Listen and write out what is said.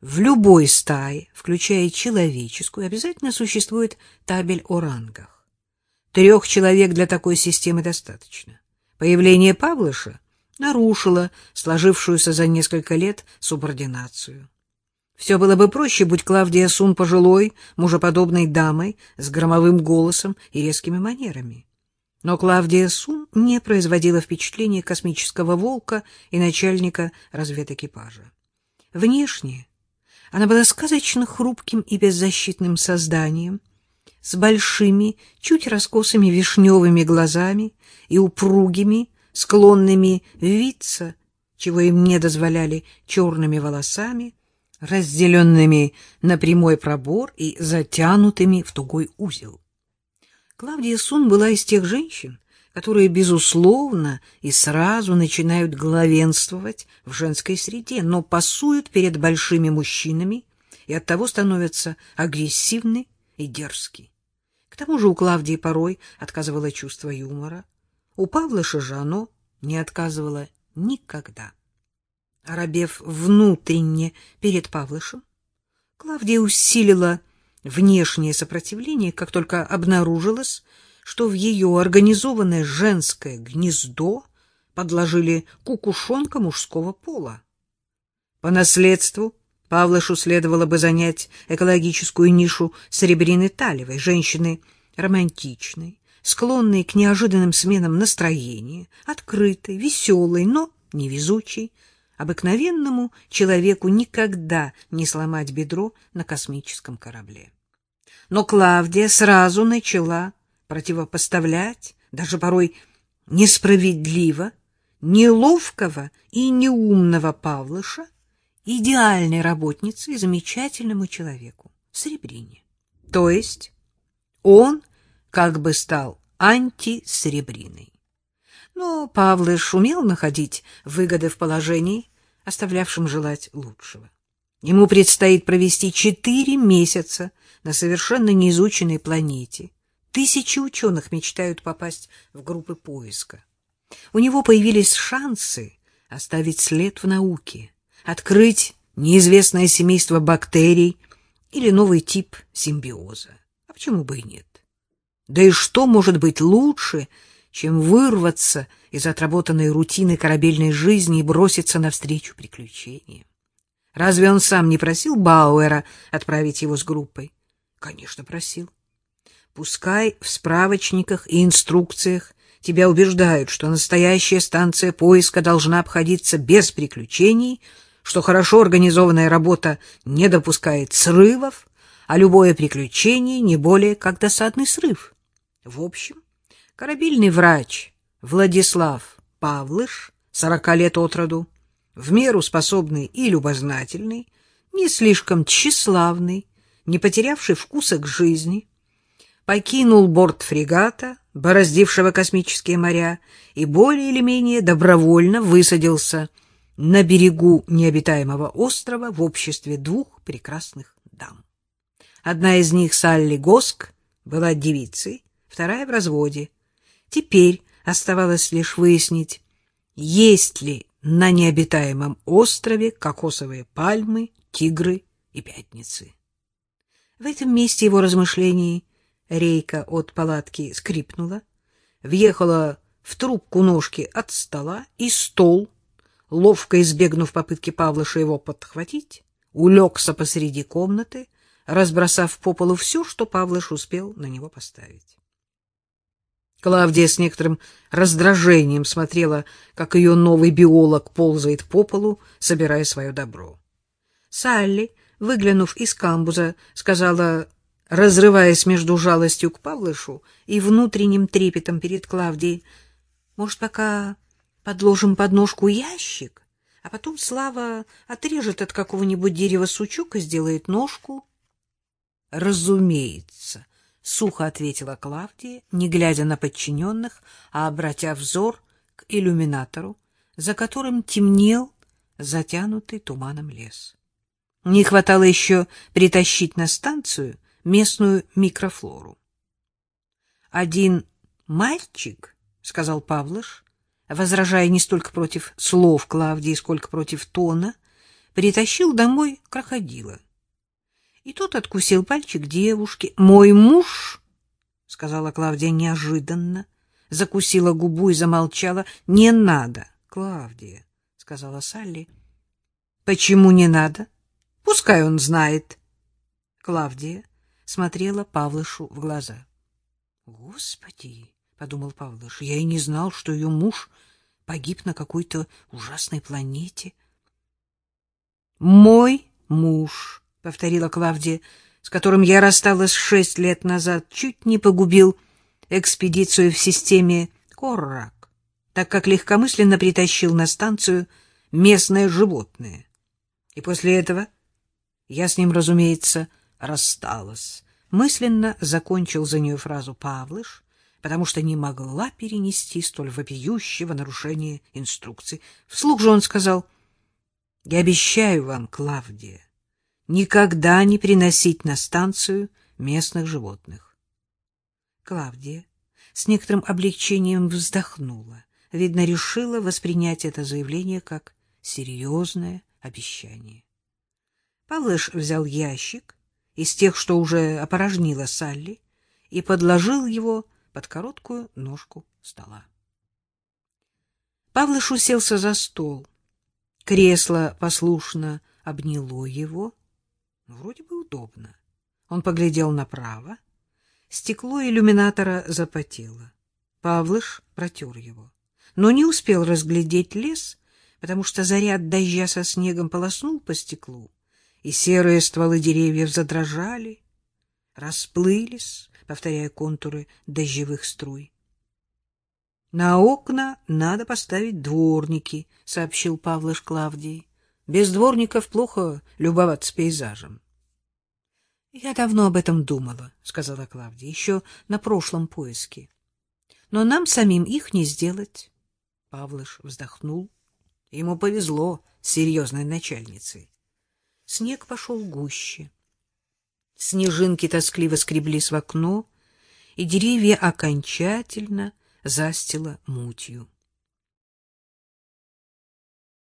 В любой стае, включая человеческую, обязательно существует табель о рангах. Трех человек для такой системы достаточно. Появление Павлыша нарушило сложившуюся за несколько лет субординацию. Все было бы проще, будь Клавдия Сун пожилой, мужеподобной дамой с громовым голосом и резкими манерами. Но Клавдия Сун не производила впечатления космического волка и начальника разведэкипажа. Внешне она была сказочно хрупким и беззащитным созданием, с большими, чуть раскосыми вишневыми глазами и упругими, склонными виться, чего им не дозволяли черными волосами, разделенными на прямой пробор и затянутыми в тугой узел. Клавдия Сун была из тех женщин, которые, безусловно, и сразу начинают главенствовать в женской среде, но пасуют перед большими мужчинами и оттого становятся агрессивны и дерзки. К тому же у Клавдии порой отказывало чувство юмора. У Павлыша же оно не отказывало никогда. Оробев внутренне перед Павлышем, Клавдия усилила внешнее сопротивление, как только обнаружилось, что в ее организованное женское гнездо подложили кукушонка мужского пола. По наследству Павлышу следовало бы занять экологическую нишу Серебрины Талевой, женщины романтичной, склонной к неожиданным сменам настроения, открытой, веселой, но невезучей, обыкновенному человеку никогда не сломать бедро на космическом корабле. Но Клавдия сразу начала противопоставлять, даже порой несправедливо, неловкого и неумного Павлыша идеальной работнице и замечательному человеку, Серебрине. То есть он как бы стал антисеребриной. Но Павлыш умел находить выгоды в положении, оставлявшем желать лучшего. Ему предстоит провести четыре месяца на совершенно неизученной планете. Тысячи ученых мечтают попасть в группы поиска. У него появились шансы оставить след в науке, открыть неизвестное семейство бактерий или новый тип симбиоза. А почему бы и нет? Да и что может быть лучше, чем вырваться из отработанной рутины корабельной жизни и броситься навстречу приключениям. Разве он сам не просил Бауэра отправить его с группой? Конечно, просил. Пускай в справочниках и инструкциях тебя убеждают, что настоящая станция поиска должна обходиться без приключений, что хорошо организованная работа не допускает срывов, а любое приключение не более как досадный срыв. В общем, корабельный врач Владислав Павлыш, сорока лет от роду, в меру способный и любознательный, не слишком тщеславный, не потерявший вкуса к жизни, покинул борт фрегата, бороздившего космические моря, и более или менее добровольно высадился на берегу необитаемого острова в обществе двух прекрасных дам. Одна из них, Салли Госк, была девицей, вторая в разводе. Теперь оставалось лишь выяснить, есть ли на необитаемом острове кокосовые пальмы, тигры и пятницы. В этом месте его размышлений рейка от палатки скрипнула, въехала в трубку ножки от стола, и стол, ловко избегнув попытки Павлыша его подхватить, улегся посреди комнаты, разбросав по полу все, что Павлыш успел на него поставить. Клавдия с некоторым раздражением смотрела, как ее новый биолог ползает по полу, собирая свое добро. Салли, выглянув из камбуза, сказала, разрываясь между жалостью к Павлышу и внутренним трепетом перед Клавдией, «Может, пока подложим под ножку ящик, а потом Слава отрежет от какого-нибудь дерева сучок и сделает ножку?» «Разумеется», сухо ответила Клавдия, не глядя на подчиненных, а обратя взор к иллюминатору, за которым темнел затянутый туманом лес. Не хватало еще притащить на станцию местную микрофлору. Один мальчик, сказал Павлыш, возражая не столько против слов Клавдии, сколько против тона, притащил домой крокодила. И тот откусил пальчик девушки. «Мой муж», — сказала Клавдия неожиданно, закусила губу и замолчала. «Не надо, Клавдия», — сказала Салли. «Почему не надо? Пускай он знает». Клавдия смотрела Павлышу в глаза. «Господи!» — подумал Павлыш. «Я и не знал, что ее муж погиб на какой-то ужасной планете». «Мой муж», — повторила Клавдия, с которым я рассталась шесть лет назад, чуть не погубил экспедицию в системе Коррак, так как легкомысленно притащил на станцию местное животное. И после этого я с ним, разумеется, рассталась. Мысленно закончил за нее фразу Павлыш, потому что не могла перенести столь вопиющего нарушения инструкций. Вслух же он сказал, «Я обещаю вам, Клавдия, никогда не приносить на станцию местных животных». Клавдия с некоторым облегчением вздохнула. Видно, решила воспринять это заявление как серьезное обещание. Павлыш взял ящик из тех, что уже опорожнила Салли, и подложил его под короткую ножку стола. Павлыш уселся за стол. Кресло послушно обняло его. Вроде бы удобно. Он поглядел направо. Стекло иллюминатора запотело. Павлыш протер его, но не успел разглядеть лес, потому что заряд дождя со снегом полоснул по стеклу, и серые стволы деревьев задрожали, расплылись, повторяя контуры дождевых струй. — На окна надо поставить дворники, — сообщил Павлыш Клавдии. — Без дворников плохо любоваться пейзажем. — Я давно об этом думала, — сказала Клавдия, — еще на прошлом поиске. Но нам самим их не сделать. Павлыш вздохнул. Ему повезло с серьезной начальницей. Снег пошел гуще. Снежинки тоскливо скреблись в окно, и деревья окончательно застило мутью.